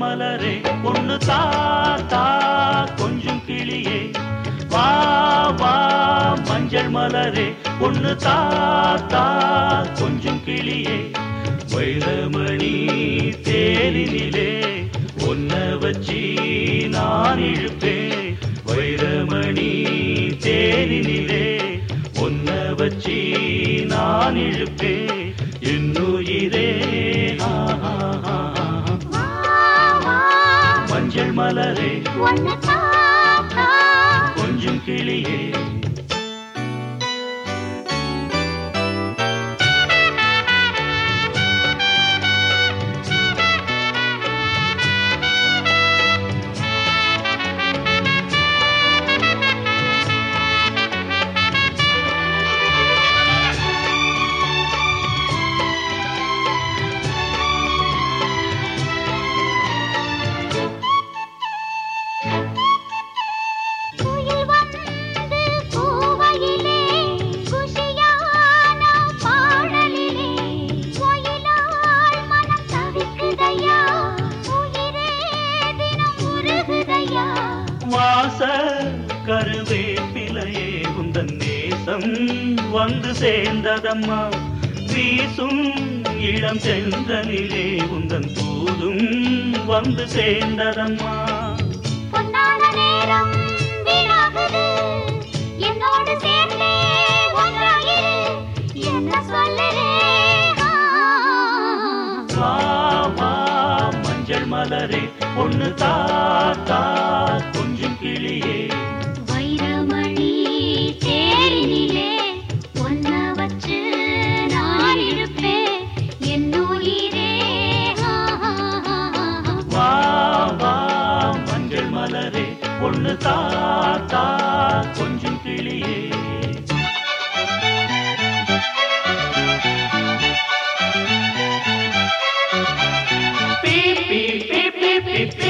மலரே பொண்ணு தான் மலரே பொண்ணு தாத்தா கொஞ்சம் கிளியே. வைரமணி தேனினிலே. ஒன்ன வச்சி நான் இழுப்பேன் வைரமணி தேனினிலே. ஒன்ன வச்சி நான் இழுப்பேன் wow. மஞ்சள் மலரே. ஒன்னு நேசம் வந்து சேர்ந்ததம்மா. வீசும் இளம் சென்றனிலே உந்தன் தூதும் வந்து சேர்ந்ததம்மா. நேரம் மலரே பொண்ணு தாத்தா கொஞ்சம் கிளியே. மலரே பொண்ணு தாத்தா கொஞ்சம் கிளியே. தென்னை மரம் பிளந்து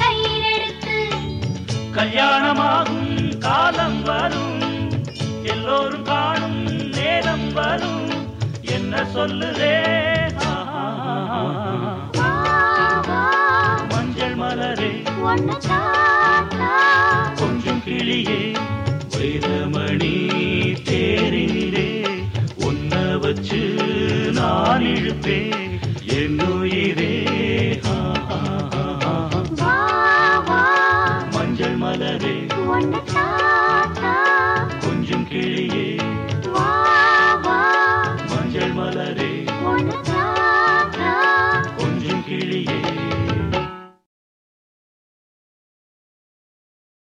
கயிறெடுத்து கல்யாணமாகும் காலம் வரும். எல்லோரும் காணும் நேரம் வரும். என்ன சொல்லுதே? மஞ்சள் மலரே. ஒன்னு தேரினிலே ஒன்ன வச்சு நான் இழுப்பேன்